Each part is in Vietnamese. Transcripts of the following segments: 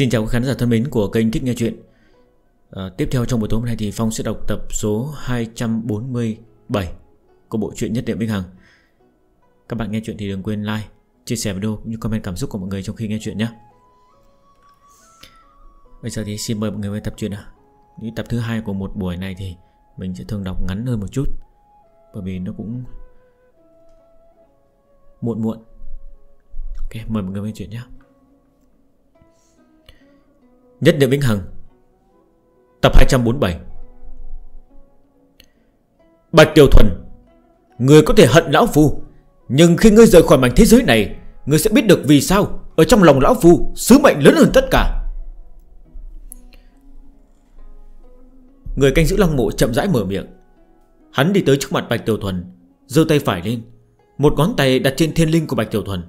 Xin chào các khán giả thân mến của kênh Thích Nghe Chuyện. À, Tiếp theo trong buổi tối hôm nay thì Phong sẽ đọc tập số 247 của bộ truyện Nhất Niệm Vĩnh Hằng. Các bạn nghe chuyện thì đừng quên like, chia sẻ video cũng như comment cảm xúc của mọi người trong khi nghe chuyện nhé. Bây giờ thì xin mời mọi người với tập truyện ạ Những tập thứ hai của một buổi này thì mình sẽ thường đọc ngắn hơn một chút Bởi vì nó cũng muộn muộn. Ok, mời mọi người nghe chuyện nhé. Nhất niệm vĩnh hằng. Tập 247 Bạch Tiểu Thuần, Người có thể hận Lão Phu, Nhưng khi ngươi rời khỏi mảnh thế giới này, Ngươi sẽ biết được vì sao Ở trong lòng Lão Phu sứ mệnh lớn hơn tất cả. Người canh giữ lăng mộ chậm rãi mở miệng. Hắn đi tới trước mặt Bạch Tiểu Thuần Dơ tay phải lên, Một ngón tay đặt trên thiên linh của Bạch Tiểu Thuần.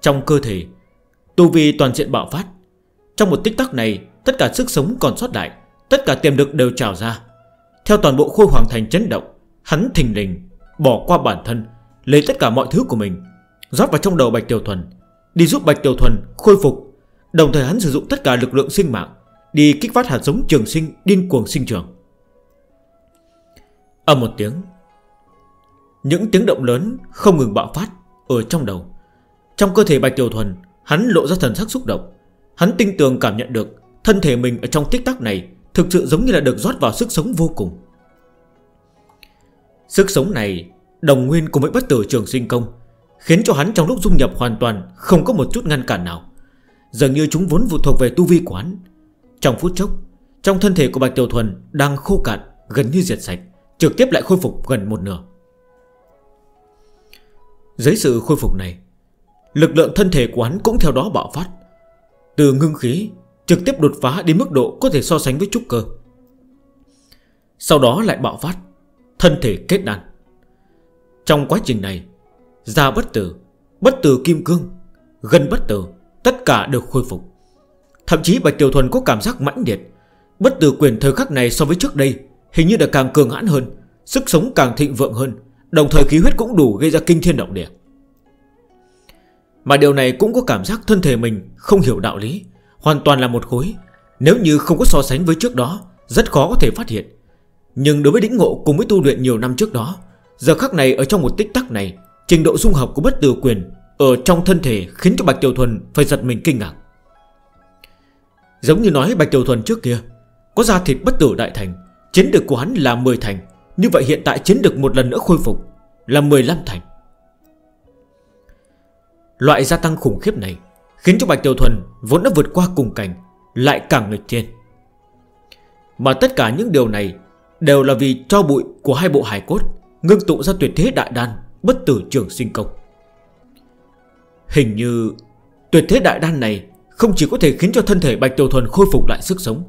Trong cơ thể, Tu vi toàn diện bạo phát trong một tích tắc này, Tất cả sức sống còn sót lại, Tất cả tiềm lực đều trào ra. Theo toàn bộ khôi hoàng thành chấn động, Hắn thình lình bỏ qua bản thân, Lấy tất cả mọi thứ của mình, Rót vào trong đầu Bạch Tiểu Thuần, Đi giúp Bạch Tiểu Thuần khôi phục. Đồng thời hắn sử dụng tất cả lực lượng sinh mạng, Đi kích phát hạt giống trường sinh, điên cuồng sinh trưởng. Ở một tiếng, Những tiếng động lớn không ngừng bạo phát Ở trong đầu. Trong cơ thể Bạch Tiểu Thuần, Hắn lộ ra thần sắc xúc động. Hắn tinh tường cảm nhận được Thân thể mình ở trong tích tắc này Thực sự giống như là được rót vào sức sống vô cùng. Sức sống này, Đồng nguyên cùng với bất tử trường sinh công, Khiến cho hắn trong lúc dung nhập hoàn toàn Không có một chút ngăn cản nào. Dường như chúng vốn vụ thuộc về tu vi quán Trong phút chốc, Trong thân thể của Bạch Tiểu Thuần đang khô cạn, Gần như diệt sạch, Trực tiếp lại khôi phục gần một nửa. Dưới sự khôi phục này, Lực lượng thân thể của hắn cũng theo đó bạo phát từ ngưng khí, Trực tiếp đột phá đến mức độ có thể so sánh với trúc cơ. Sau đó lại bạo phát, Thân thể kết đàn Trong quá trình này da bất tử Bất tử kim cương Gần bất tử, Tất cả được khôi phục. Thậm chí Bạch Tiểu Thuần có cảm giác mãnh liệt. Bất tử quyền thời khắc này so với trước đây, Hình như đã càng cường hãn hơn, Sức sống càng thịnh vượng hơn, Đồng thời khí huyết cũng đủ gây ra kinh thiên động địa. Mà điều này cũng có cảm giác thân thể mình Không hiểu đạo lý, Hoàn toàn là một khối. Nếu như không có so sánh với trước đó, Rất khó có thể phát hiện. Nhưng đối với đĩnh ngộ cùng với tu luyện nhiều năm trước đó, Giờ khắc này ở trong một tích tắc này, Trình độ dung hợp của bất tử quyền Ở trong thân thể khiến cho Bạch Tiểu Thuần Phải giật mình kinh ngạc. Giống như nói Bạch Tiểu Thuần trước kia, Có da thịt bất tử đại thành, Chiến được của hắn là 10 thành. Như vậy hiện tại chiến được một lần nữa khôi phục Là 15 thành. Loại gia tăng khủng khiếp này Khiến cho Bạch Tiểu Thuần vốn đã vượt qua cùng cảnh, Lại càng nghịch thiên. Mà tất cả những điều này Đều là vì cho bụi của hai bộ hải cốt Ngưng tụ ra tuyệt thế đại đan Bất tử trường sinh công. Hình như Tuyệt thế đại đan này Không chỉ có thể khiến cho thân thể Bạch Tiểu Thuần khôi phục lại sức sống,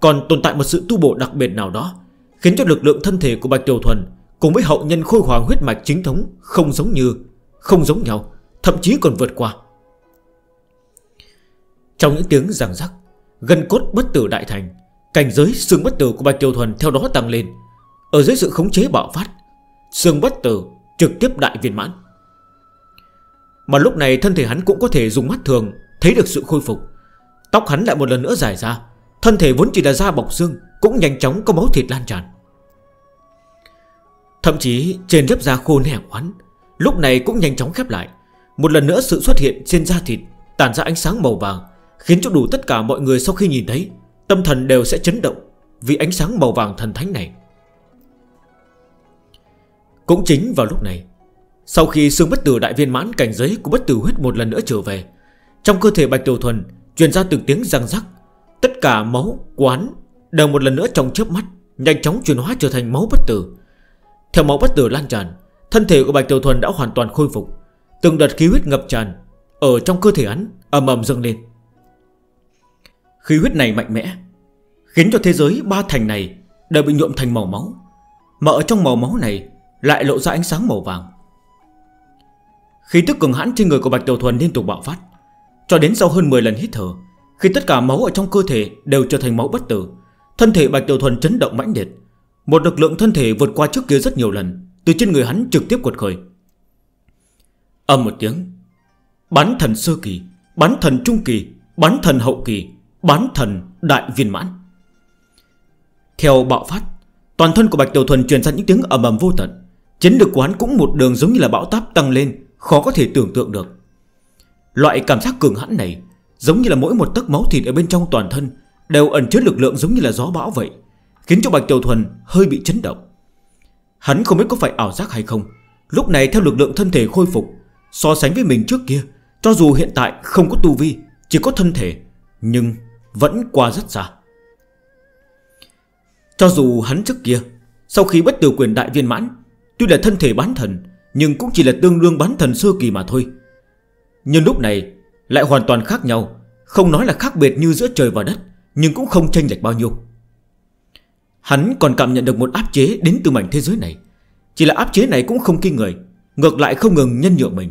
Còn tồn tại một sự tu bổ đặc biệt nào đó Khiến cho lực lượng thân thể của Bạch Tiểu Thuần Cùng với hậu nhân khôi hoàng huyết mạch chính thống Không giống như, Không giống nhau. Thậm chí còn vượt qua. Trong những tiếng giảng rắc Gần cốt bất tử đại thành, Cảnh giới xương bất tử của Bạch Tiêu Thuần theo đó tăng lên. Ở dưới sự khống chế bạo phát, Xương bất tử trực tiếp đại viên mãn. Mà lúc này thân thể hắn cũng có thể dùng mắt thường Thấy được sự khôi phục. Tóc hắn lại một lần nữa dài ra, Thân thể vốn chỉ là da bọc xương, Cũng nhanh chóng có máu thịt lan tràn. Thậm chí trên lớp da khô nẻ của Lúc này cũng nhanh chóng khép lại. Một lần nữa sự xuất hiện trên da thịt Tản ra ánh sáng màu vàng Khiến cho đủ tất cả mọi người sau khi nhìn thấy Tâm thần đều sẽ chấn động Vì ánh sáng màu vàng thần thánh này. Cũng chính vào lúc này Sau khi xương bất tử đại viên mãn cảnh giới Của bất tử huyết một lần nữa trở về Trong cơ thể Bạch Tiểu Thuần Truyền ra từng tiếng răng rắc Tất cả máu, quán Đều một lần nữa trong chớp mắt Nhanh chóng chuyển hóa trở thành máu bất tử. Theo máu bất tử lan tràn Thân thể của Bạch Tiểu Thuần đã hoàn toàn khôi phục. Từng đợt khí huyết ngập tràn, Ở trong cơ thể hắn ầm ầm dâng lên. Khí huyết này mạnh mẽ, Khiến cho thế giới ba thành này Đều bị nhuộm thành màu máu, Mà ở trong màu máu này Lại lộ ra ánh sáng màu vàng. Khí tức cường hãn trên người của Bạch tiểu Thuần liên tục bạo phát, Cho đến sau hơn 10 lần hít thở, Khi tất cả máu ở trong cơ thể đều trở thành máu bất tử, Thân thể Bạch tiểu Thuần chấn động mãnh liệt. Một lực lượng thân thể vượt qua trước kia rất nhiều lần, Từ trên người hắn trực tiếp quật khởi. Âm một tiếng. Bán thần sơ kỳ Bán thần trung kỳ Bán thần hậu kỳ Bán thần đại viên mãn. Theo bạo phát, Toàn thân của Bạch Tiểu Thuần truyền ra những tiếng ầm ầm vô tận. Chiến lực của hắn cũng một đường giống như là bão táp tăng lên, Khó có thể tưởng tượng được. Loại cảm giác cường hãn này Giống như là mỗi một tấc máu thịt ở bên trong toàn thân Đều ẩn chứa lực lượng giống như là gió bão vậy, Khiến cho Bạch Tiểu Thuần hơi bị chấn động. Hắn không biết có phải ảo giác hay không. Lúc này theo lực lượng thân thể khôi phục So sánh với mình trước kia, Cho dù hiện tại không có tu vi, Chỉ có thân thể, Nhưng vẫn qua rất xa. Cho dù hắn trước kia, Sau khi bất tử quyền đại viên mãn, Tuy là thân thể bán thần, Nhưng cũng chỉ là tương đương bán thần sơ kỳ mà thôi. Nhưng lúc này Lại hoàn toàn khác nhau, Không nói là khác biệt như giữa trời và đất, Nhưng cũng không chênh lệch bao nhiêu. Hắn còn cảm nhận được một áp chế đến từ mảnh thế giới này, Chỉ là áp chế này cũng không kinh người Ngược lại không ngừng nhân nhượng mình.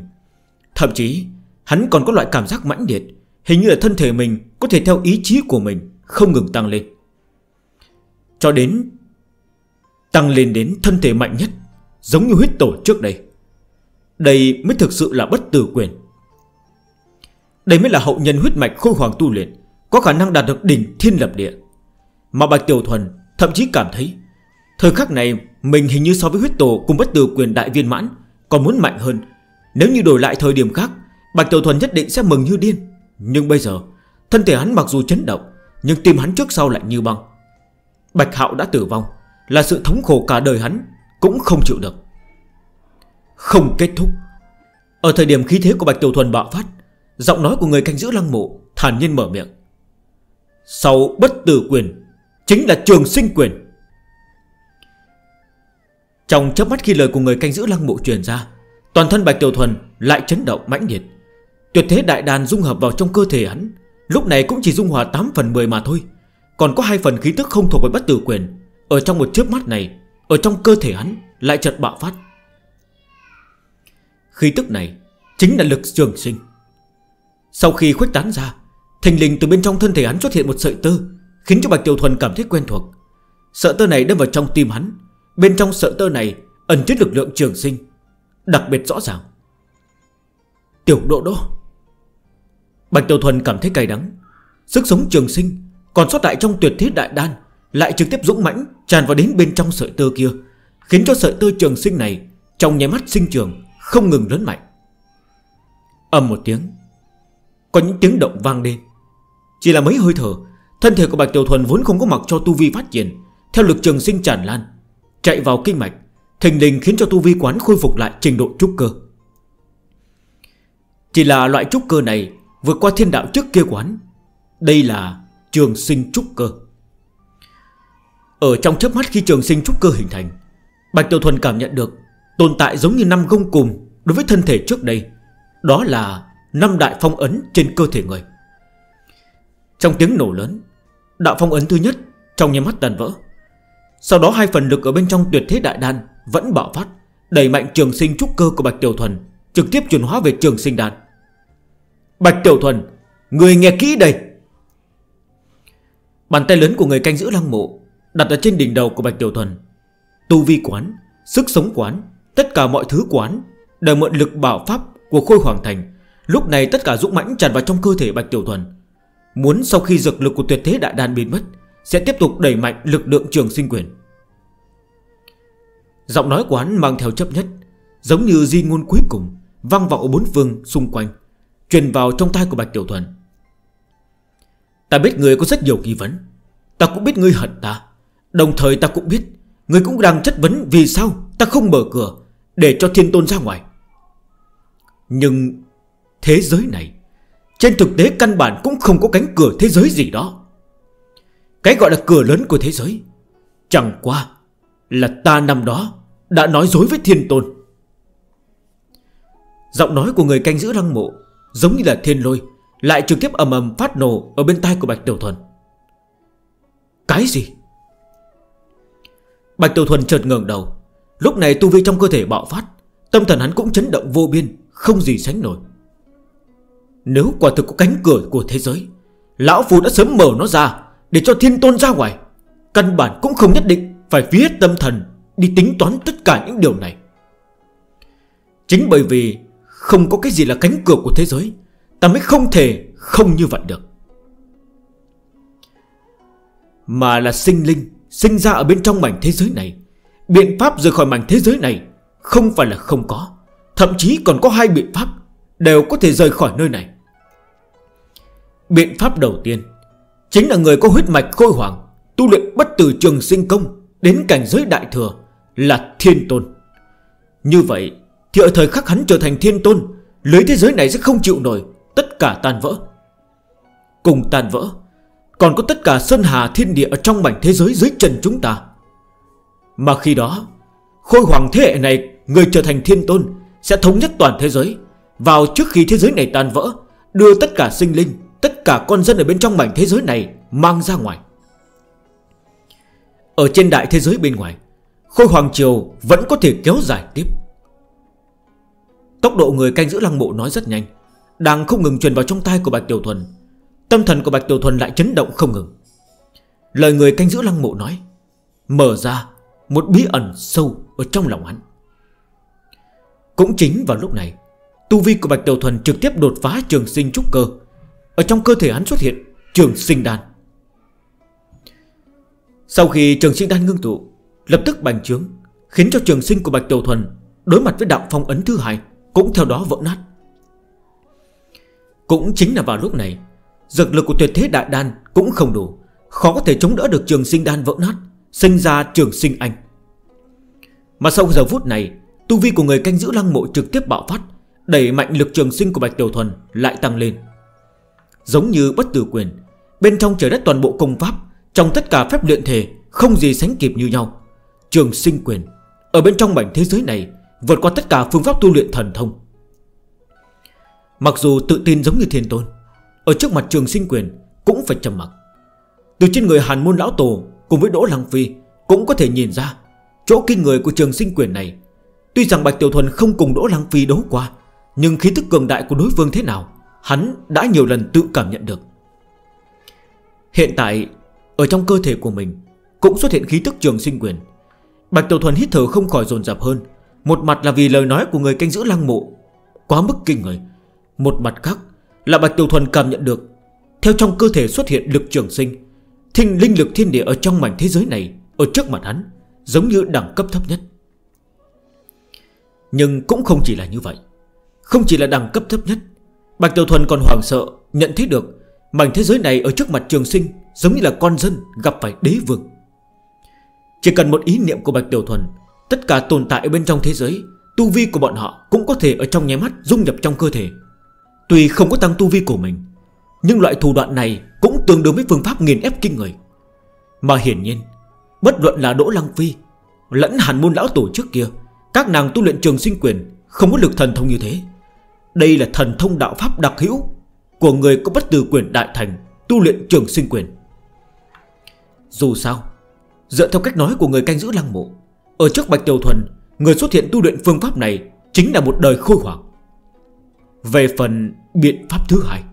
Thậm chí, hắn còn có loại cảm giác mãnh liệt, Hình như là thân thể mình Có thể theo ý chí của mình Không ngừng tăng lên. Cho đến Tăng lên đến thân thể mạnh nhất, Giống như huyết tổ trước đây. Đây mới thực sự là bất tử quyền. Đây mới là hậu nhân huyết mạch khôi hoàng tu luyện, Có khả năng đạt được đỉnh thiên lập địa. Mà Bạch Tiểu Thuần thậm chí cảm thấy, Thời khắc này mình hình như so với huyết tổ cùng bất tử quyền đại viên mãn còn muốn mạnh hơn. Nếu như đổi lại thời điểm khác, Bạch Tiểu Thuần nhất định sẽ mừng như điên. Nhưng bây giờ, Thân thể hắn mặc dù chấn động, Nhưng tim hắn trước sau lại như băng. Bạch Hạo đã tử vong, Là sự thống khổ cả đời hắn Cũng không chịu được. Không kết thúc. Ở thời điểm khí thế của Bạch Tiểu Thuần bạo phát, Giọng nói của người canh giữ lăng mộ Thản nhiên mở miệng. Sau bất tử quyền, Chính là trường sinh quyền. Trong chớp mắt khi lời của người canh giữ lăng mộ truyền ra, Toàn thân Bạch Tiểu Thuần lại chấn động mãnh liệt. Tuyệt thế đại đàn dung hợp vào trong cơ thể hắn, Lúc này cũng chỉ dung hòa 8 phần 10 mà thôi. Còn có hai phần khí tức không thuộc về bất tử quyền, Ở trong một chớp mắt này, Ở trong cơ thể hắn lại chợt bạo phát. Khí tức này Chính là lực trường sinh. Sau khi khuếch tán ra Thành linh từ bên trong thân thể hắn xuất hiện một sợi tơ, Khiến cho Bạch Tiểu Thuần cảm thấy quen thuộc. Sợi tơ này đâm vào trong tim hắn Bên trong sợi tơ này Ẩn chứa lực lượng trường sinh, Đặc biệt rõ ràng. Tiểu độ đó Bạch Tiểu Thuần cảm thấy cay đắng. Sức sống trường sinh Còn sót lại trong tuyệt thiết đại đan Lại trực tiếp dũng mãnh tràn vào đến bên trong sợi tơ kia, Khiến cho sợi tơ trường sinh này Trong nháy mắt sinh trường, Không ngừng lớn mạnh. Âm một tiếng, Có những tiếng động vang lên. Chỉ là mấy hơi thở, Thân thể của Bạch Tiểu Thuần vốn không có mặc cho tu vi phát triển, Theo lực trường sinh tràn lan Chạy vào kinh mạch. Thình lình khiến cho tu vi quán khôi phục lại trình độ trúc cơ. Chỉ là loại trúc cơ này Vượt qua thiên đạo trước kia quán. Đây là trường sinh trúc cơ. Ở trong chớp mắt khi trường sinh trúc cơ hình thành, Bạch Tiểu Thuần cảm nhận được Tồn tại giống như năm gông cùng Đối với thân thể trước đây. Đó là năm đại phong ấn trên cơ thể người. Trong tiếng nổ lớn, Đạo phong ấn thứ nhất Trong nhà mắt tàn vỡ. Sau đó hai phần lực ở bên trong tuyệt thế đại đan Vẫn bạo phát, Đẩy mạnh trường sinh trúc cơ của Bạch Tiểu Thuần, Trực tiếp chuyển hóa về trường sinh đan. Bạch Tiểu Thuần, Người nghe kỹ đây. Bàn tay lớn của người canh giữ lăng mộ Đặt ở trên đỉnh đầu của Bạch Tiểu Thuần. Tu vi quán, Sức sống quán, Tất cả mọi thứ quán Đều mượn lực bảo pháp của Khôi Hoàng Thành. Lúc này tất cả dũng mãnh tràn vào trong cơ thể Bạch Tiểu Thuần. Muốn sau khi dược lực của tuyệt thế đại đàn biến mất sẽ tiếp tục đẩy mạnh lực lượng trường sinh quyền. Giọng nói của hắn mang theo chấp nhất, Giống như di ngôn cuối cùng Văng ở bốn phương xung quanh, Truyền vào trong tay của Bạch Tiểu Thuần. Ta biết người có rất nhiều kỳ vấn, Ta cũng biết người hận ta, Đồng thời ta cũng biết người cũng đang chất vấn vì sao ta không mở cửa Để cho thiên tôn ra ngoài. Nhưng thế giới này, Trên thực tế căn bản cũng không có cánh cửa thế giới gì đó. Cái gọi là cửa lớn của thế giới. Chẳng qua Là ta năm đó Đã nói dối với thiên tôn. Giọng nói của người canh giữ răng mộ Giống như là thiên lôi, Lại trực tiếp ầm ầm phát nổ Ở bên tai của Bạch Tiểu Thuần. Cái gì? Bạch Tiểu Thuần chợt ngờn đầu. Lúc này tu vi trong cơ thể bạo phát, Tâm thần hắn cũng chấn động vô biên, Không gì sánh nổi. Nếu quả thực có cánh cửa của thế giới, Lão phu đã sớm mở nó ra để cho thiên tôn ra ngoài, Căn bản cũng không nhất định Phải phí tâm thần Đi tính toán tất cả những điều này. Chính bởi vì Không có cái gì là cánh cửa của thế giới, Ta mới không thể không như vậy được. Mà là sinh linh Sinh ra ở bên trong mảnh thế giới này, Biện pháp rời khỏi mảnh thế giới này Không phải là không có, Thậm chí còn có hai biện pháp Đều có thể rời khỏi nơi này. Biện pháp đầu tiên Chính là người có huyết mạch khôi hoàng Tu luyện bất tử trường sinh công, Đến cảnh giới đại thừa Là thiên tôn. Như vậy thì ở thời khắc hắn trở thành thiên tôn, Lưới thế giới này sẽ không chịu nổi, Tất cả tan vỡ. Cùng tan vỡ, Còn có tất cả sơn hà thiên địa ở Trong mảnh thế giới dưới chân chúng ta. Mà khi đó, Khôi hoàng thế hệ này, Người trở thành thiên tôn Sẽ thống nhất toàn thế giới, Vào trước khi thế giới này tan vỡ, Đưa tất cả sinh linh Tất cả con dân ở bên trong mảnh thế giới này Mang ra ngoài. Ở trên đại thế giới bên ngoài, Khôi Hoàng Triều vẫn có thể kéo dài tiếp. Tốc độ người canh giữ lăng mộ nói rất nhanh, Đang không ngừng truyền vào trong tay của Bạch Tiểu Thuần. Tâm thần của Bạch Tiểu Thuần lại chấn động không ngừng. Lời người canh giữ lăng mộ nói, Mở ra một bí ẩn sâu ở trong lòng hắn. Cũng chính vào lúc này, Tu vi của Bạch Tiểu Thuần trực tiếp đột phá trường sinh trúc cơ ở trong cơ thể hắn xuất hiện Trường sinh đan. Sau khi trường sinh đan ngưng tụ, Lập tức bành trướng, Khiến cho trường sinh của Bạch Tiểu Thuần Đối mặt với đạo phong ấn thứ hai Cũng theo đó vỡ nát. Cũng chính là vào lúc này, Dược lực của tuyệt thế đại đan cũng không đủ, Khó có thể chống đỡ được trường sinh đan vỡ nát, Sinh ra trường sinh anh. Mà sau giờ phút này, Tu vi của người canh giữ lăng mộ trực tiếp bạo phát, Đẩy mạnh lực trường sinh của Bạch Tiểu Thuần lại tăng lên. Giống như bất tử quyền. Bên trong trời đất toàn bộ công pháp, Trong tất cả phép luyện thể, Không gì sánh kịp như nhau. Trường sinh quyền. Ở bên trong mảnh thế giới này, Vượt qua tất cả phương pháp tu luyện thần thông. Mặc dù tự tin giống như thiên tôn, Ở trước mặt trường sinh quyền Cũng phải trầm mặc. Từ trên người hàn môn lão tổ Cùng với Đỗ Lăng Phi Cũng có thể nhìn ra Chỗ kinh người của trường sinh quyền này. Tuy rằng Bạch Tiểu Thuần không cùng Đỗ Lăng Phi đấu qua, Nhưng khí thức cường đại của đối phương thế nào Hắn đã nhiều lần tự cảm nhận được. Hiện tại, Ở trong cơ thể của mình, Cũng xuất hiện khí tức trường sinh quyền. Bạch Tiểu Thuần hít thở không khỏi dồn dập hơn. Một mặt là vì lời nói của người canh giữ lăng mộ. Quá mức kinh người. Một mặt khác là Bạch Tiểu Thuần cảm nhận được, Theo trong cơ thể xuất hiện lực trường sinh, Thinh linh lực thiên địa ở trong mảnh thế giới này, Ở trước mặt hắn, Giống như đẳng cấp thấp nhất. Nhưng cũng không chỉ là như vậy. Không chỉ là đẳng cấp thấp nhất Bạch Tiểu Thuần còn hoảng sợ, Nhận thấy được Mảnh thế giới này ở trước mặt trường sinh Giống như là con dân gặp phải đế vương. Chỉ cần một ý niệm của Bạch Tiểu Thuần, Tất cả tồn tại bên trong thế giới, Tu vi của bọn họ cũng có thể ở trong nháy mắt Dung nhập trong cơ thể. Tuy không có tăng tu vi của mình, Nhưng loại thủ đoạn này cũng tương đương với phương pháp nghiền ép kinh người. Mà hiển nhiên, Bất luận là Đỗ Lăng Phi Lẫn hàn môn lão tổ trước kia, Các nàng tu luyện trường sinh quyền Không có lực thần thông như thế. Đây là thần thông đạo pháp đặc hữu Của người có bất tử quyền đại thành, Tu luyện trường sinh quyền. Dù sao, Dựa theo cách nói của người canh giữ lăng mộ, Ở trước Bạch Tiểu Thuần, Người xuất hiện tu luyện phương pháp này Chính là một đời khôi hoảng. Về phần biện pháp thứ hai,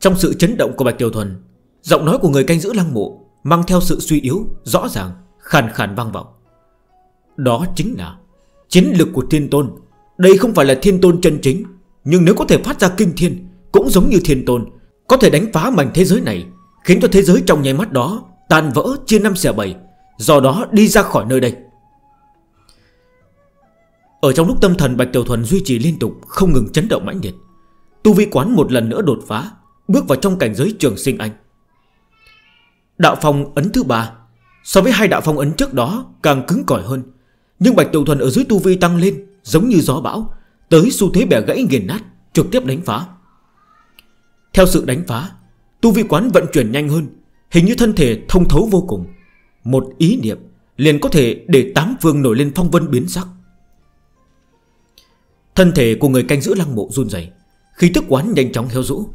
Trong sự chấn động của Bạch Tiểu Thuần, Giọng nói của người canh giữ lăng mộ Mang theo sự suy yếu, rõ ràng, Khàn khàn vang vọng. Đó chính là Chiến lực của thiên tôn đây không phải là thiên tôn chân chính, Nhưng nếu có thể phát ra kinh thiên, Cũng giống như thiên tôn, Có thể đánh phá mảnh thế giới này, Khiến cho thế giới trong nháy mắt đó Tàn vỡ, chia năm xẻ bảy, Do đó đi ra khỏi nơi đây. Ở trong lúc tâm thần Bạch Tiểu Thuần duy trì liên tục, Không ngừng chấn động mãnh liệt, Tu vi quán một lần nữa đột phá, Bước vào trong cảnh giới trường sinh anh. Đạo phong ấn thứ ba, So với hai đạo phong ấn trước đó Càng cứng cỏi hơn, Nhưng Bạch Tiểu Thuần ở dưới tu vi tăng lên Giống như gió bão, Tới xu thế bẻ gãy nghiền nát, Trực tiếp đánh phá. Theo sự đánh phá, Tu vi quán vận chuyển nhanh hơn, Hình như thân thể thông thấu vô cùng. Một ý niệm liền có thể để tám phương nổi lên phong vân biến sắc. Thân thể của người canh giữ lăng mộ run dày Khí thức quán nhanh chóng heo rũ.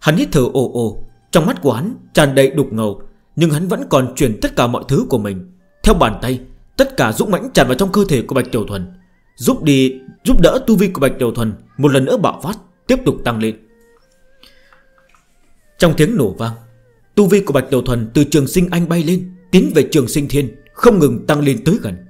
Hắn hít thở ồ ồ, Trong mắt quán tràn đầy đục ngầu, Nhưng hắn vẫn còn chuyển tất cả mọi thứ của mình. Theo bàn tay, Tất cả dũng mãnh tràn vào trong cơ thể của Bạch Tiểu Thuần. Giúp đi, giúp đỡ tu vi của Bạch Đầu Thuần, Một lần nữa bạo phát, Tiếp tục tăng lên. Trong tiếng nổ vang, Tu vi của Bạch Đầu Thuần từ trường sinh anh bay lên, Tiến về trường sinh thiên, Không ngừng tăng lên tới gần.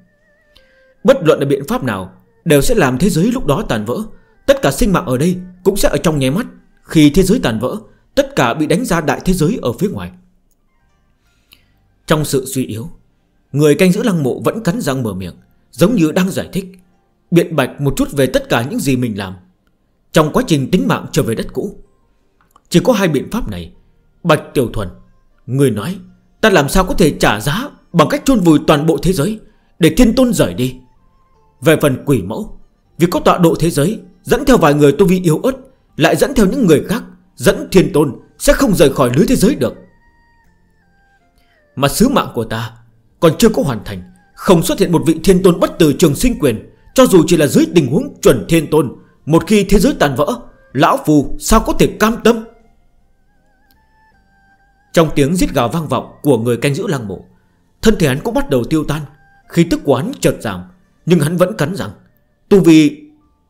Bất luận là biện pháp nào, Đều sẽ làm thế giới lúc đó tàn vỡ. Tất cả sinh mạng ở đây cũng sẽ ở trong nháy mắt. Khi thế giới tàn vỡ, Tất cả bị đánh ra đại thế giới ở phía ngoài. Trong sự suy yếu, Người canh giữ lăng mộ vẫn cắn răng mở miệng, Giống như đang giải thích. Biện bạch một chút về tất cả những gì mình làm. Trong quá trình tính mạng trở về đất cũ, Chỉ có hai biện pháp này. Bạch Tiểu Thuần, Người nói, Ta làm sao có thể trả giá Bằng cách chôn vùi toàn bộ thế giới Để thiên tôn rời đi? Về phần quỷ mẫu, Vì có tọa độ thế giới, Dẫn theo vài người tu vi yếu ớt, Lại dẫn theo những người khác, Dẫn thiên tôn Sẽ không rời khỏi lưới thế giới được. Mà sứ mạng của ta Còn chưa có hoàn thành, Không xuất hiện một vị thiên tôn bất tử trường sinh quyền cho dù chỉ là dưới tình huống chuẩn thiên tôn, Một khi thế giới tàn vỡ, Lão Phù sao có thể cam tâm? Trong tiếng giết gào vang vọng Của người canh giữ lăng mộ, Thân thể hắn cũng bắt đầu tiêu tan khi tức của hắn chợt giảm, Nhưng hắn vẫn cắn rằng Tu vì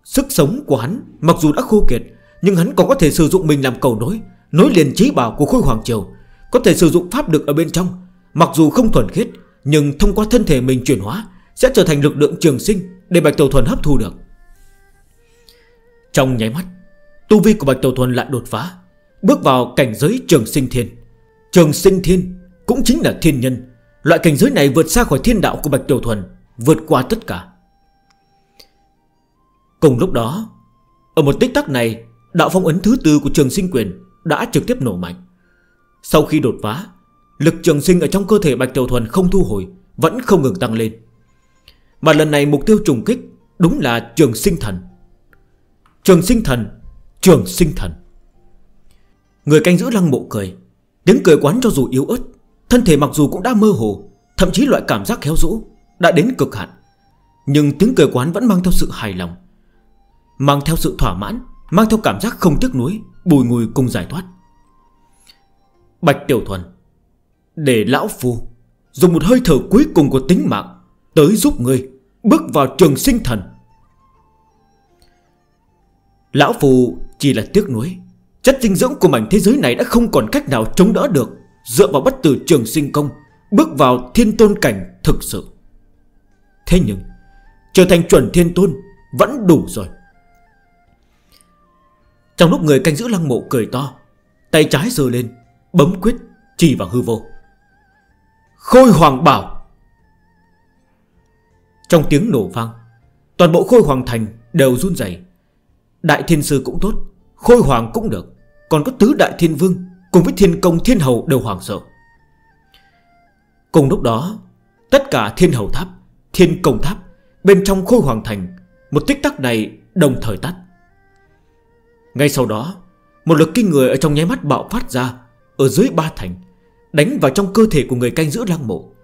sức sống của hắn Mặc dù đã khô kiệt, Nhưng hắn còn có thể sử dụng mình làm cầu nối Nối liền trí bảo của khôi hoàng triều, Có thể sử dụng pháp được ở bên trong. Mặc dù không thuần khiết, Nhưng thông qua thân thể mình chuyển hóa, Sẽ trở thành lực lượng trường sinh để Bạch Tiểu Thuần hấp thu được. Trong nháy mắt, Tu vi của Bạch Tiểu Thuần lại đột phá, Bước vào cảnh giới trường sinh thiên. Trường sinh thiên cũng chính là thiên nhân, Loại cảnh giới này vượt xa khỏi thiên đạo của Bạch Tiểu Thuần, Vượt qua tất cả. Cùng lúc đó, Ở một tích tắc này, Đạo phong ấn thứ tư của trường sinh quyền Đã trực tiếp nổ mạnh. Sau khi đột phá, Lực trường sinh ở trong cơ thể Bạch Tiểu Thuần không thu hồi, Vẫn không ngừng tăng lên. Mà lần này mục tiêu trùng kích Đúng là trường sinh thần. Trường sinh thần, Trường sinh thần. Người canh giữ lăng mộ cười. Tiếng cười quán cho dù yếu ớt, Thân thể mặc dù cũng đã mơ hồ, Thậm chí loại cảm giác khéo rũ Đã đến cực hạn. Nhưng tiếng cười quán vẫn mang theo sự hài lòng, Mang theo sự thỏa mãn, Mang theo cảm giác không tiếc nuối, Bùi ngùi cùng giải thoát. Bạch Tiểu Thuần, Để Lão Phu Dùng một hơi thở cuối cùng của tính mạng Tới giúp ngươi. Bước vào trường sinh thần. Lão Phù chỉ là tiếc nuối. Chất dinh dưỡng của mảnh thế giới này đã không còn cách nào chống đỡ được, Dựa vào bất tử trường sinh công, Bước vào thiên tôn cảnh thực sự. Thế nhưng, Trở thành chuẩn thiên tôn Vẫn đủ rồi. Trong lúc người canh giữ lăng mộ cười to, Tay trái dơ lên, Bấm quyết, chỉ vào hư vô. Khôi hoàng bảo trong tiếng nổ vang, Toàn bộ khôi hoàng thành đều run dày Đại thiên sư cũng tốt, Khôi hoàng cũng được. Còn có tứ đại thiên vương Cùng với thiên công thiên hầu đều hoàng sợ. Cùng lúc đó, Tất cả thiên hầu tháp, Thiên công tháp Bên trong khôi hoàng thành, Một tích tắc này đồng thời tắt. Ngay sau đó, Một lực kinh người ở trong nháy mắt bạo phát ra Ở dưới ba thành, Đánh vào trong cơ thể của người canh giữ lăng mộ.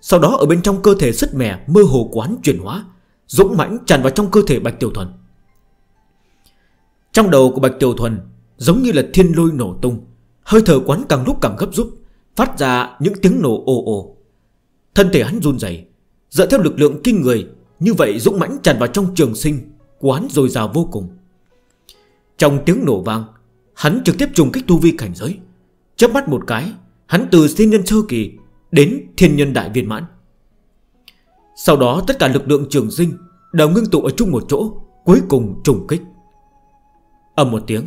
Sau đó ở bên trong cơ thể sứt mẻ, Mơ hồ quán chuyển hóa, Dũng mãnh tràn vào trong cơ thể Bạch Tiểu Thuần. Trong đầu của Bạch Tiểu Thuần Giống như là thiên lôi nổ tung, Hơi thở quán càng lúc càng gấp rút, Phát ra những tiếng nổ ồ ồ. Thân thể hắn run dày Dựa theo lực lượng kinh người, Như vậy dũng mãnh tràn vào trong trường sinh quán dồi dào vô cùng. Trong tiếng nổ vang, Hắn trực tiếp trùng kích tu vi cảnh giới. Chớp mắt một cái, Hắn từ sinh nhân sơ kỳ Đến thiên nhân đại viên mãn. Sau đó tất cả lực lượng trường sinh Đều ngưng tụ ở chung một chỗ, Cuối cùng trùng kích. Âm một tiếng,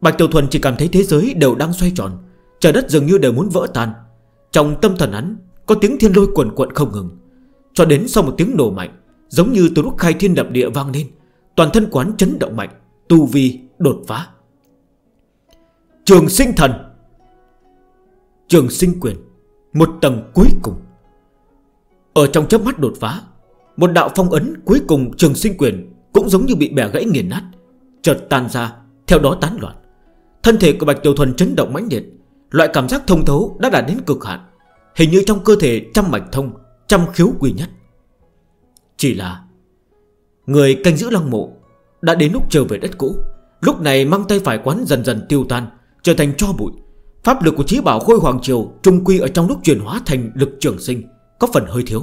Bạch Tiểu Thuần chỉ cảm thấy thế giới đều đang xoay tròn, Trời đất dường như đều muốn vỡ tan. Trong tâm thần hắn, Có tiếng thiên lôi quần quận không ngừng. Cho đến sau một tiếng nổ mạnh, Giống như từ lúc khai thiên đập địa vang lên, Toàn thân quán chấn động mạnh, Tu vi đột phá. Trường sinh thần. Trường sinh quyền. Một tầng cuối cùng. Ở trong chớp mắt đột phá, Một đạo phong ấn cuối cùng trường sinh quyền Cũng giống như bị bẻ gãy nghiền nát, Chợt tan ra, Theo đó tán loạn. Thân thể của Bạch Tiểu Thuần chấn động mãnh liệt, Loại cảm giác thông thấu đã đạt đến cực hạn, Hình như trong cơ thể trăm mạch thông, Trăm khiếu quy nhất. Chỉ là, Người canh giữ lăng mộ Đã đến lúc trở về đất cũ, Lúc này mang tay phải quán dần dần tiêu tan, Trở thành cho bụi. Pháp lực của trí bảo khôi hoàng triều Trung quy ở trong lúc chuyển hóa thành lực trường sinh, Có phần hơi thiếu.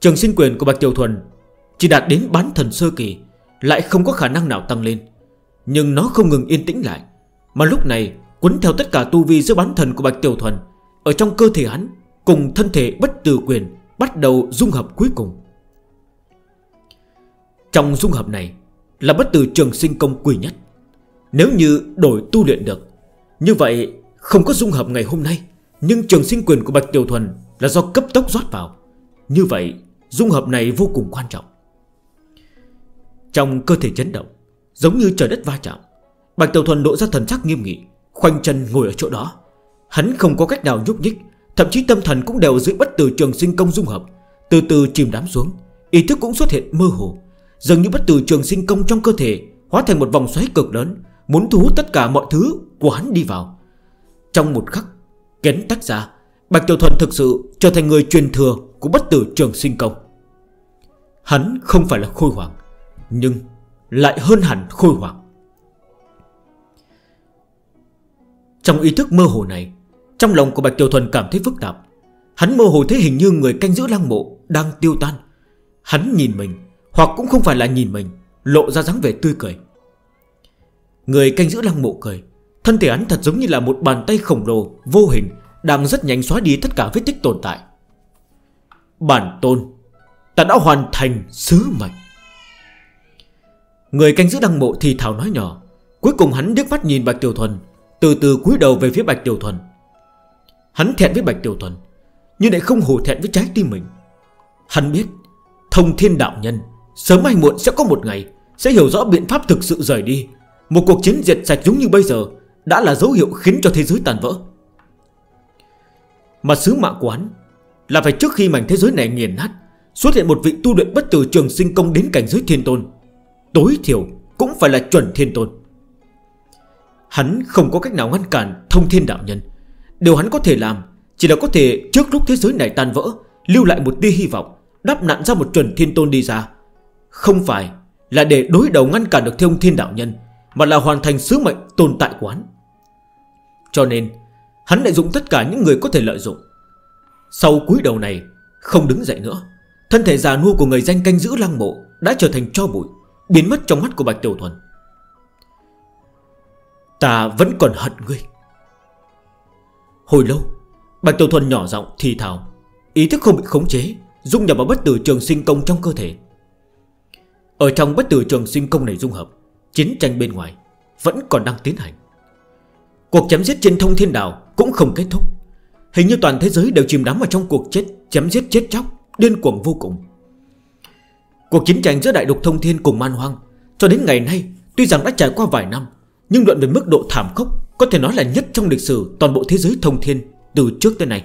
Trường sinh quyền của Bạch Tiểu Thuần Chỉ đạt đến bán thần sơ kỳ, Lại không có khả năng nào tăng lên. Nhưng nó không ngừng yên tĩnh lại, Mà lúc này quấn theo tất cả tu vi giữa bán thần của Bạch Tiểu Thuần, Ở trong cơ thể hắn Cùng thân thể bất tử quyền Bắt đầu dung hợp cuối cùng. Trong dung hợp này Là bất tử trường sinh công quỷ nhất, Nếu như đổi tu luyện được như vậy, không có dung hợp ngày hôm nay, Nhưng trường sinh quyền của Bạch Tiểu Thuần Là do cấp tốc rót vào. Như vậy, dung hợp này vô cùng quan trọng. Trong cơ thể chấn động, Giống như trời đất va chạm, Bạch Tiểu Thuần lộ ra thần sắc nghiêm nghị, Khoanh chân ngồi ở chỗ đó. Hắn không có cách nào nhúc nhích, Thậm chí tâm thần cũng đều dưới bất tử trường sinh công dung hợp, Từ từ chìm đám xuống. Ý thức cũng xuất hiện mơ hồ, Dường như bất tử trường sinh công trong cơ thể Hóa thành một vòng xoáy cực lớn, Muốn thu hút tất cả mọi thứ của hắn đi vào. Trong một khắc Kén tách ra Bạch Tiểu Thuần thực sự trở thành người truyền thừa Của bất tử trường sinh công. Hắn không phải là khôi hoàng Nhưng lại hơn hẳn khôi hoàng Trong ý thức mơ hồ này, Trong lòng của Bạch Tiểu Thuần cảm thấy phức tạp. Hắn mơ hồ thấy hình như người canh giữ lăng mộ Đang tiêu tan. Hắn nhìn mình, Hoặc cũng không phải là nhìn mình, Lộ ra dáng vẻ tươi cười. Người canh giữ lăng mộ cười Thân thể hắn thật giống như là một bàn tay khổng lồ, Vô hình, Đang rất nhanh xóa đi tất cả vết tích tồn tại. Bản tôn, Ta đã hoàn thành sứ mệnh. Người canh giữ đăng mộ thì thảo nói nhỏ, Cuối cùng hắn điếc mắt nhìn Bạch Tiểu Thuần, Từ từ cúi đầu về phía Bạch Tiểu Thuần. Hắn thẹn với Bạch Tiểu Thuần, Nhưng lại không hổ thẹn với trái tim mình. Hắn biết, Thông thiên đạo nhân, Sớm hay muộn sẽ có một ngày, Sẽ hiểu rõ biện pháp thực sự rời đi. Một cuộc chiến diệt sạch giống như bây giờ đã là dấu hiệu khiến cho thế giới tàn vỡ. Mà sứ mạng của hắn Là phải trước khi mảnh thế giới này nghiền nát, Xuất hiện một vị tu luyện bất tử trường sinh công đến cảnh giới thiên tôn. Tối thiểu cũng phải là chuẩn thiên tôn. Hắn không có cách nào ngăn cản thông thiên đạo nhân. Điều hắn có thể làm Chỉ là có thể trước lúc thế giới này tan vỡ, Lưu lại một tia hy vọng, Đắp nạn ra một chuẩn thiên tôn đi ra. Không phải là để đối đầu ngăn cản được thông thiên đạo nhân, Mà là hoàn thành sứ mệnh tồn tại của hắn. Cho nên, hắn lại dụng tất cả những người có thể lợi dụng. Sau cúi đầu này, Không đứng dậy nữa, Thân thể già nua của người danh canh giữ lăng mộ Đã trở thành cho bụi, Biến mất trong mắt của Bạch Tiểu Thuần. Ta vẫn còn hận ngươi. Hồi lâu, Bạch Tiểu Thuần nhỏ giọng thì thào, Ý thức không bị khống chế, Dung nhập vào bất tử trường sinh công trong cơ thể. Ở trong bất tử trường sinh công này dung hợp, Chiến tranh bên ngoài Vẫn còn đang tiến hành. Cuộc chém giết trên thông thiên đảo Cũng không kết thúc. Hình như toàn thế giới đều chìm đắm vào trong cuộc chết, Chém giết chết chóc, Điên cuồng vô cùng. Cuộc chiến tranh giữa đại đục thông thiên cùng man hoang, Cho đến ngày nay, Tuy rằng đã trải qua vài năm, Nhưng luận về mức độ thảm khốc, Có thể nói là nhất trong lịch sử toàn bộ thế giới thông thiên Từ trước tới nay.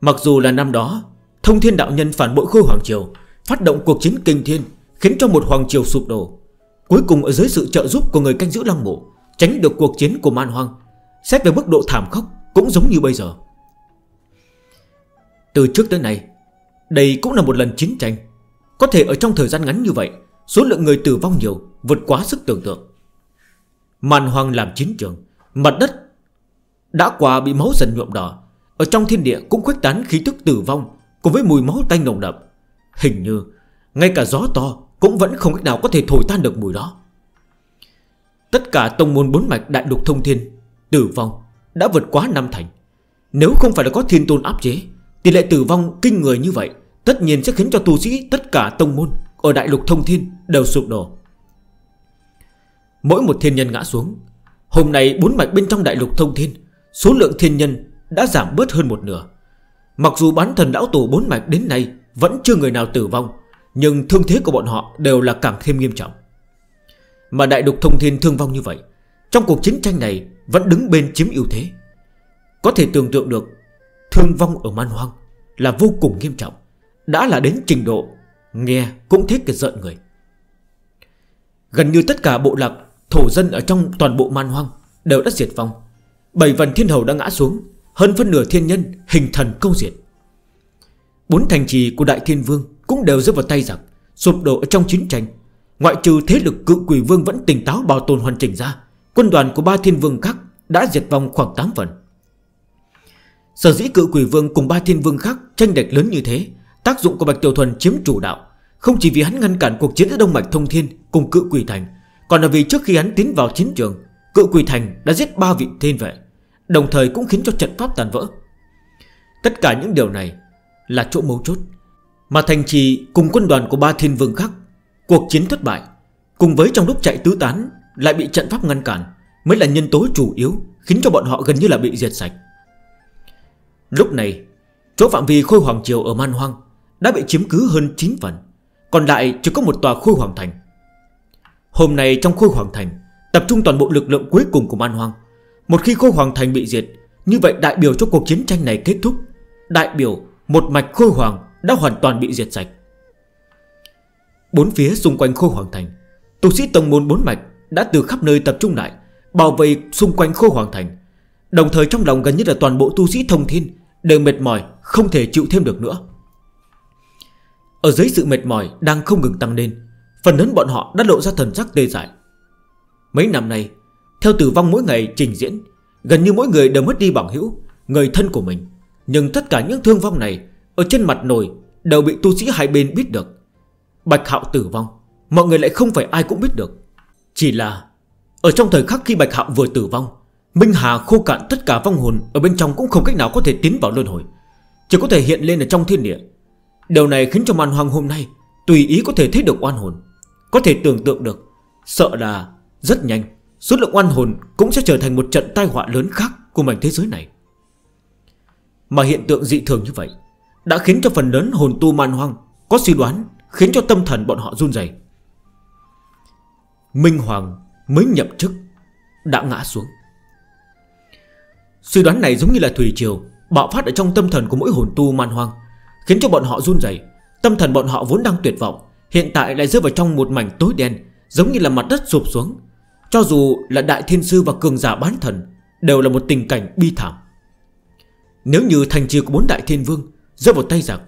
Mặc dù là năm đó, Thông thiên đạo nhân phản bội khôi hoàng triều, Phát động cuộc chiến kinh thiên, Khiến cho một hoàng triều sụp đổ, Cuối cùng ở dưới sự trợ giúp của người canh giữ lăng mộ Tránh được cuộc chiến của man hoang, Xét về mức độ thảm khốc Cũng giống như bây giờ. Từ trước tới nay, Đây cũng là một lần chiến tranh. Có thể ở trong thời gian ngắn như vậy, Số lượng người tử vong nhiều, Vượt quá sức tưởng tượng. Màn hoang làm chiến trường, Mặt đất đã qua bị máu dần nhuộm đỏ. Ở trong thiên địa cũng khuếch tán khí tức tử vong Cùng với mùi máu tanh nồng đậm. Hình như, ngay cả gió to Cũng vẫn không cách nào có thể thổi tan được mùi đó. Tất cả tông môn bốn mạch đại lục thông thiên, Tử vong, đã vượt quá năm thành. Nếu không phải là có thiên tôn áp chế, Tỷ lệ tử vong kinh người như vậy Tất nhiên sẽ khiến cho tu sĩ tất cả tông môn Ở đại lục thông thiên đều sụp đổ. Mỗi một thiên nhân ngã xuống, Hôm nay bốn mạch bên trong đại lục thông thiên, Số lượng thiên nhân đã giảm bớt hơn một nửa. Mặc dù bán thần đảo tổ bốn mạch đến nay Vẫn chưa người nào tử vong, Nhưng thương thế của bọn họ đều là càng thêm nghiêm trọng. Mà đại đục thông thiên thương vong như vậy, Trong cuộc chiến tranh này Vẫn đứng bên chiếm ưu thế. Có thể tưởng tượng được, Thương vong ở man hoang là vô cùng nghiêm trọng, Đã là đến trình độ Nghe cũng thiết cái giận người. Gần như tất cả bộ lạc, Thổ dân ở trong toàn bộ man hoang Đều đã diệt vong. Bảy vần thiên hầu đã ngã xuống, Hơn phân nửa thiên nhân hình thần câu diệt Bốn thành trì của đại thiên vương Cũng đều rơi vào tay giặc, Sụp đổ ở trong chiến tranh. Ngoại trừ thế lực cự quỷ vương vẫn tỉnh táo bảo tồn hoàn chỉnh ra, Quân đoàn của ba thiên vương khác đã diệt vong khoảng 8 phần. Sở dĩ cự quỷ vương cùng ba thiên vương khác tranh đệch lớn như thế, Tác dụng của Bạch Tiểu Thuần chiếm chủ đạo, Không chỉ vì hắn ngăn cản cuộc chiến ở Đông Mạch Thông Thiên cùng cự quỷ thành, Còn là vì trước khi hắn tiến vào chiến trường, Cự quỷ thành đã giết ba vị thiên vệ, Đồng thời cũng khiến cho trận pháp tàn vỡ. Tất cả những điều này là chỗ mấu chốt, Mà thành trì cùng quân đoàn của ba thiên vương khác Cuộc chiến thất bại, Cùng với trong lúc chạy tứ tán, Lại bị trận pháp ngăn cản, Mới là nhân tố chủ yếu, Khiến cho bọn họ gần như là bị diệt sạch. Lúc này, Chỗ phạm vi khôi hoàng triều ở Man Hoang Đã bị chiếm cứ hơn 9 phần, Còn lại chỉ có một tòa khôi hoàng thành. Hôm nay trong khôi hoàng thành, Tập trung toàn bộ lực lượng cuối cùng của Man Hoang. Một khi khôi hoàng thành bị diệt, Như vậy đại biểu cho cuộc chiến tranh này kết thúc. Đại biểu một mạch khôi hoàng đã hoàn toàn bị diệt sạch. Bốn phía xung quanh khô hoàng thành, Tu sĩ tông môn bốn mạch Đã từ khắp nơi tập trung lại Bảo vệ xung quanh khô hoàng thành. Đồng thời trong lòng gần như là toàn bộ tu sĩ thông thiên Đều mệt mỏi, không thể chịu thêm được nữa. Ở dưới sự mệt mỏi đang không ngừng tăng lên, Phần lớn bọn họ đã lộ ra thần sắc tê dại. Mấy năm nay, Theo tử vong mỗi ngày trình diễn, Gần như mỗi người đều mất đi bằng hữu, Người thân của mình. Nhưng tất cả những thương vong này Ở trên mặt nổi Đều bị tu sĩ hai bên biết được. Bạch Hạo tử vong. Mọi người lại không phải ai cũng biết được. Chỉ là, Ở trong thời khắc khi Bạch Hạo vừa tử vong, Minh Hà khô cạn tất cả vong hồn Ở bên trong cũng không cách nào có thể tiến vào luân hồi. Chỉ có thể hiện lên ở trong thiên địa. Điều này khiến cho màn hoàng hôm nay Tùy ý có thể thấy được oan hồn. Có thể tưởng tượng được, Sợ là rất nhanh, Số lượng oan hồn cũng sẽ trở thành một trận tai họa lớn khác Của mảnh thế giới này. Mà hiện tượng dị thường như vậy Đã khiến cho phần lớn hồn tu man hoang Có suy đoán Khiến cho tâm thần bọn họ run dày Minh Hoàng mới nhậm chức, Đã ngã xuống. Suy đoán này giống như là Thủy Triều, Bạo phát ở trong tâm thần của mỗi hồn tu man hoang, Khiến cho bọn họ run dày Tâm thần bọn họ vốn đang tuyệt vọng, Hiện tại lại rơi vào trong một mảnh tối đen, Giống như là mặt đất sụp xuống. Cho dù là đại thiên sư và cường giả bán thần, Đều là một tình cảnh bi thảm. Nếu như thành trì của bốn đại thiên vương Rơi vào tay giặc,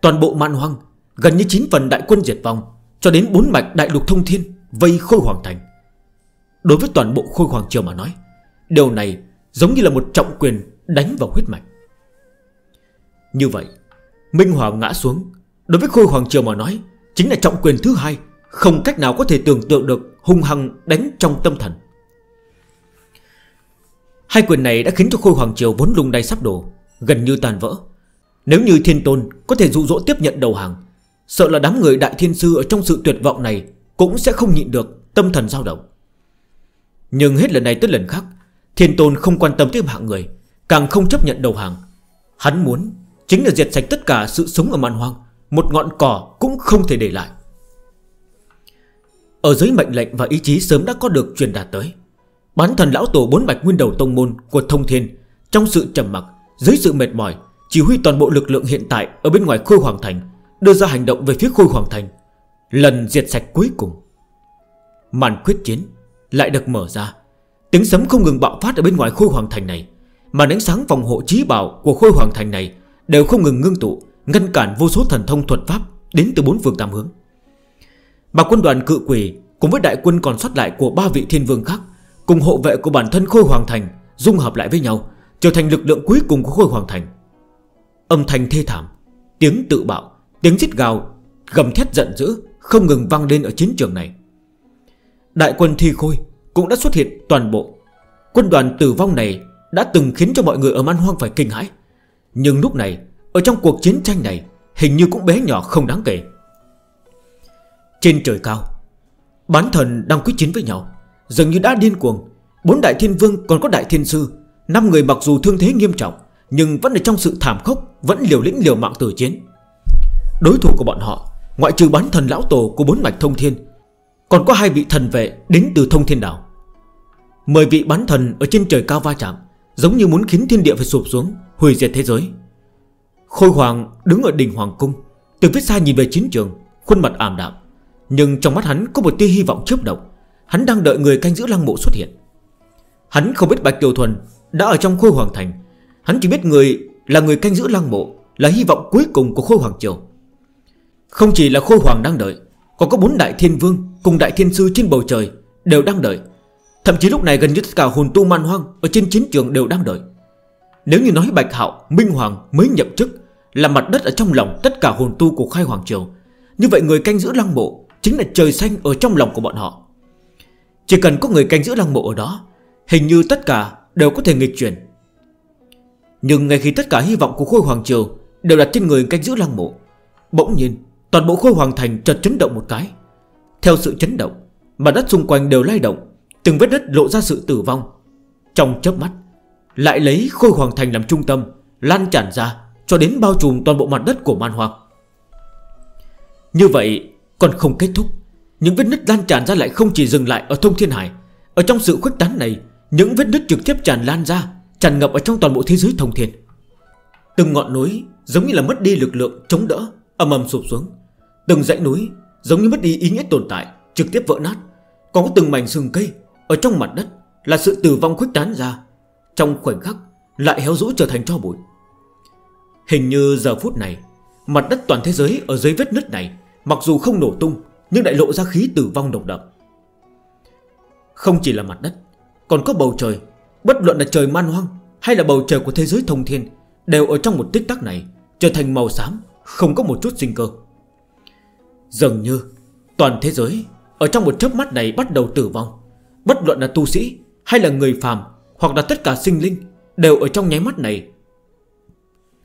Toàn bộ man hoang Gần như 9 phần đại quân diệt vong, Cho đến bốn mạch đại lục thông thiên Vây khôi hoàng thành. Đối với toàn bộ khôi hoàng triều mà nói, Điều này giống như là một trọng quyền Đánh vào huyết mạch. Như vậy, Minh Hoàng ngã xuống. Đối với khôi hoàng triều mà nói, Chính là trọng quyền thứ hai, Không cách nào có thể tưởng tượng được hung hăng đánh trong tâm thần. Hai quyền này đã khiến cho khôi hoàng triều vốn lung đay sắp đổ, Gần như tàn vỡ. Nếu như thiên tôn có thể dụ dỗ tiếp nhận đầu hàng Sợ là đám người đại thiên sư ở trong sự tuyệt vọng này Cũng sẽ không nhịn được tâm thần dao động. Nhưng hết lần này tới lần khác, Thiên tôn không quan tâm tới mạng người, Càng không chấp nhận đầu hàng. Hắn muốn chính là diệt sạch tất cả sự sống ở màn hoang, Một ngọn cỏ cũng không thể để lại. Ở dưới mệnh lệnh và ý chí sớm đã có được truyền đạt tới, Bán thần lão tổ bốn bạch nguyên đầu tông môn của thông thiên Trong sự trầm mặc, Dưới sự mệt mỏi, Chỉ huy toàn bộ lực lượng hiện tại Ở bên ngoài khôi hoàng thành Đưa ra hành động về phía khôi hoàng thành. Lần diệt sạch cuối cùng. Màn quyết chiến Lại được mở ra. Tiếng sấm không ngừng bạo phát ở bên ngoài khôi hoàng thành này, mà ánh sáng phòng hộ trí bảo của khôi hoàng thành này Đều không ngừng ngưng tụ, Ngăn cản vô số thần thông thuật pháp Đến từ bốn phương tam hướng. Mà quân đoàn cự quỷ Cùng với đại quân còn sót lại của ba vị thiên vương khác Cùng hộ vệ của bản thân khôi hoàng thành Dung hợp lại với nhau, Trở thành lực lượng cuối cùng của khôi hoàng thành. Âm thanh thê thảm, Tiếng tự bạo Tiếng giết gào, Gầm thét giận dữ, Không ngừng vang lên ở chiến trường này. Đại quân thi khôi Cũng đã xuất hiện toàn bộ. Quân đoàn tử vong này Đã từng khiến cho mọi người ở Man Hoang phải kinh hãi. Nhưng lúc này, Ở trong cuộc chiến tranh này, Hình như cũng bé nhỏ không đáng kể. Trên trời cao, Bán thần đang quyết chiến với nhau. Dường như đã điên cuồng, Bốn đại thiên vương còn có đại thiên sư, năm người mặc dù thương thế nghiêm trọng, Nhưng vẫn ở trong sự thảm khốc, Vẫn liều lĩnh liều mạng tử chiến. Đối thủ của bọn họ, Ngoại trừ bán thần lão tổ của bốn mạch thông thiên, Còn có hai vị thần vệ đến từ thông thiên đảo. Mười vị bán thần ở trên trời cao va chạm, Giống như muốn khiến thiên địa phải sụp xuống, Hủy diệt thế giới. Khôi Hoàng đứng ở đỉnh Hoàng Cung, Từ phía xa nhìn về chiến trường, Khuôn mặt ảm đạm. Nhưng trong mắt hắn có một tia hy vọng chớp động, Hắn đang đợi người canh giữ lăng mộ xuất hiện. Hắn không biết Bạch kiều Thuần Đã ở trong Khôi Hoàng Thành, Hắn chỉ biết người là người canh giữ lăng mộ, Là hy vọng cuối cùng của Khôi Hoàng Triều. Không chỉ là khôi hoàng đang đợi Còn có bốn đại thiên vương cùng đại thiên sư trên bầu trời Đều đang đợi. Thậm chí lúc này gần như tất cả hồn tu man hoang Ở trên chiến trường đều đang đợi. Nếu như nói Bạch Hạo, Minh Hoàng mới nhậm chức Là mặt đất ở trong lòng tất cả hồn tu của khai hoàng triều. Như vậy người canh giữ lăng mộ Chính là trời xanh ở trong lòng của bọn họ. Chỉ cần có người canh giữ lăng mộ ở đó Hình như tất cả đều có thể nghịch chuyển. Nhưng ngay khi tất cả hy vọng của Khôi Hoàng Triều Đều đặt trên người canh giữ lăng mộ Bỗng nhiên Toàn bộ khối hoàng thành chợt chấn động một cái. Theo sự chấn động Mà đất xung quanh đều lay động, Từng vết đất lộ ra sự tử vong. Trong chớp mắt, Lại lấy khôi hoàng thành làm trung tâm, Lan tràn ra cho đến bao trùm toàn bộ mặt đất của man hoang. Như vậy, còn không kết thúc, Những vết nứt lan tràn ra lại không chỉ dừng lại ở thông thiên hải. Ở trong sự khuếch tán này, Những vết nứt trực tiếp tràn lan ra, Tràn ngập ở trong toàn bộ thế giới thông thiên. Từng ngọn núi giống như là mất đi lực lượng chống đỡ. Âm âm sụp xuống. Từng dãy núi giống như mất đi ý nghĩa tồn tại, Trực tiếp vỡ nát. Còn có từng mảnh sừng cây Ở trong mặt đất là sự tử vong khuếch tán ra. Trong khoảnh khắc, lại héo rũ trở thành tro bụi. Hình như giờ phút này, Mặt đất toàn thế giới ở dưới vết nứt này Mặc dù không nổ tung, Nhưng lại lộ ra khí tử vong độc đậm. Không chỉ là mặt đất, Còn có bầu trời. Bất luận là trời man hoang Hay là bầu trời của thế giới thông thiên, Đều ở trong một tích tắc này, Trở thành màu xám không có một chút sinh cơ. Dường như, toàn thế giới Ở trong một chớp mắt này bắt đầu tử vong. Bất luận là tu sĩ Hay là người phàm, Hoặc là tất cả sinh linh, Đều ở trong nháy mắt này.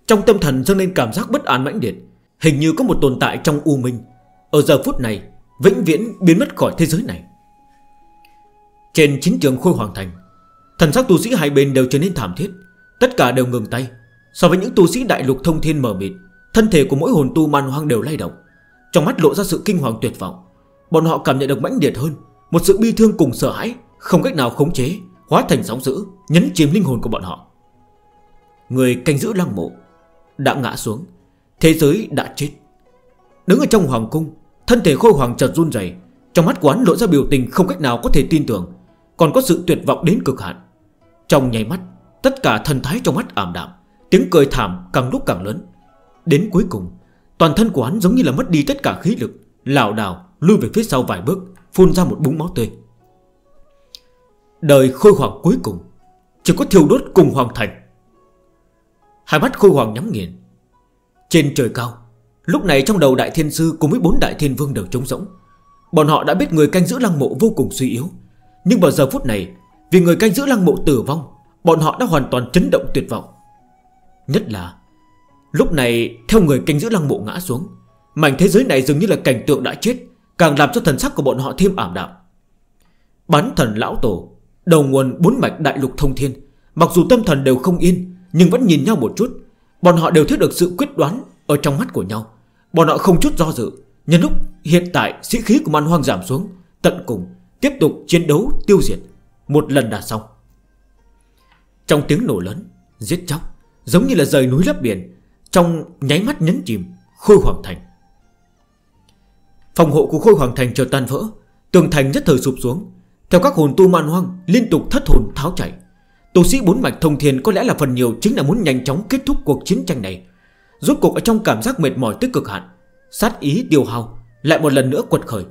Trong tâm thần dâng lên cảm giác bất an mãnh liệt, Hình như có một tồn tại trong u minh. Ở giờ phút này, Vĩnh viễn biến mất khỏi thế giới này. Trên chính trường khôi hoàng thành, Thần sắc tu sĩ hai bên đều trở nên thảm thiết, Tất cả đều ngừng tay, So với những tu sĩ đại lục thông thiên mở mịt. Thân thể của mỗi hồn tu man hoang đều lay động. Trong mắt lộ ra sự kinh hoàng tuyệt vọng. Bọn họ cảm nhận được mãnh liệt hơn, Một sự bi thương cùng sợ hãi, Không cách nào khống chế, Hóa thành sóng dữ, Nhấn chìm linh hồn của bọn họ. Người canh giữ lăng mộ, Đã ngã xuống, Thế giới đã chết. Đứng ở trong hoàng cung, Thân thể khôi hoàng chợt run dày Trong mắt quán lộ ra biểu tình không cách nào có thể tin tưởng, Còn có sự tuyệt vọng đến cực hạn. Trong nháy mắt, Tất cả thần thái trong mắt ảm đạm, Tiếng cười thảm càng lúc càng lớn. Đến cuối cùng, Toàn thân của hắn giống như là mất đi tất cả khí lực, lảo đảo lui về phía sau vài bước, Phun ra một búng máu tươi. Đời khôi hoàng cuối cùng, Chỉ có thiêu đốt cùng hoàng thành. Hai mắt khôi hoàng nhắm nghiền. Trên trời cao, Lúc này trong đầu đại thiên sư cùng với bốn đại thiên vương đều trống rỗng. Bọn họ đã biết người canh giữ lăng mộ vô cùng suy yếu. Nhưng vào giờ phút này, Vì người canh giữ lăng mộ tử vong, Bọn họ đã hoàn toàn chấn động tuyệt vọng. Nhất là Lúc này, theo người canh giữ lăng mộ ngã xuống, Mảnh thế giới này dường như là cảnh tượng đã chết, Càng làm cho thần sắc của bọn họ thêm ảm đạm. Bán thần lão tổ, Đầu nguồn bốn mạch đại lục thông thiên, Mặc dù tâm thần đều không yên, Nhưng vẫn nhìn nhau một chút, Bọn họ đều thấy được sự quyết đoán Ở trong mắt của nhau. Bọn họ không chút do dự, Nhân lúc hiện tại sĩ khí của man hoang giảm xuống, Tận cùng tiếp tục chiến đấu tiêu diệt, Một lần đã xong. Trong tiếng nổ lớn, Giết chóc, Giống như là rời núi lấp biển trong nháy mắt nhấn chìm, Khôi Hoàng Thành. Phòng hộ của Khôi Hoàng Thành trở tan vỡ, Tường thành rất thời sụp xuống. Theo các hồn tu man hoang, liên tục thất hồn tháo chạy. Tổ sĩ bốn mạch thông thiên có lẽ là phần nhiều Chính là muốn nhanh chóng kết thúc cuộc chiến tranh này. Rốt cuộc ở trong cảm giác mệt mỏi tới cực hạn, Sát ý điều hao, Lại một lần nữa quật khởi.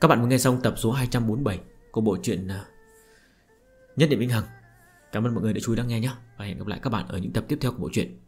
Các bạn vừa nghe xong tập số 247 Của bộ truyện à, Nhất định Vĩnh Hằng. Cảm ơn mọi người đã chú ý lắng nghe nhé, và hẹn gặp lại các bạn ở những tập tiếp theo của bộ truyện.